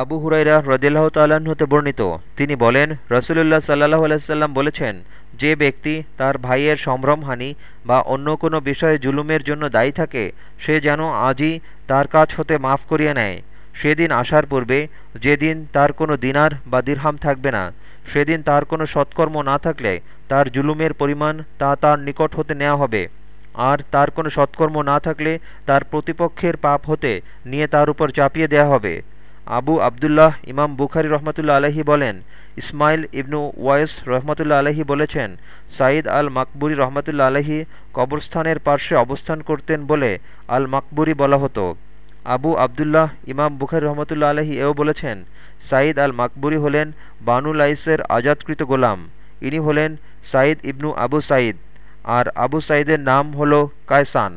আবু হুরাইরা রদিল্লাহ তাল্লাহ্ন হতে বর্ণিত। তিনি বলেন, রসুলুল্লাহ সাল্লাহ আলাইসাল্লাম বলেছেন, যে ব্যক্তি তার ভাইয়ের সম্ভ্রমহানি বা অন্য কোনো বিষয়ে জুলুমের জন্য দায়ী থাকে, সে যেন আজই তার কাজ হতে মাফ করিয়ে নেয়। সেদিন আসার পূর্বে যেদিন তার কোনো দিনার বা দিরহাম থাকবে না, সেদিন তার কোনো সৎকর্ম না থাকলে তার জুলুমের পরিমাণ তা তার নিকট হতে নেওয়া হবে। আর তার কোনো সৎকর্ম না থাকলে তার প্রতিপক্ষের পাপ হতে নিয়ে তার উপর চাপিয়ে দেয়া হবে। আবু আবদুল্লাহ ইমাম বুখারি রহমতুল্লা আলহি বলেন, ইসমাইল ইবনু ওয়াইস রহমতুল্লা আলহি বলেছেন, সাঈদ আল মাকবুরি রহমতুল্লা আলহি কবরস্থানের পার্শ্বে অবস্থান করতেন বলে আল মাকবুরি বলা হতো। আবু আবদুল্লাহ ইমাম বুখারি রহমতুল্লা আলহি এও বলেছেন, সাঈদ আল মাকবুরি হলেন বানু লাইসের আজাদকৃত গোলাম। ইনি হলেন সাঈদ ইবনু আবু সাঈদ। আর আবু সাঈদের নাম হল কায়সান।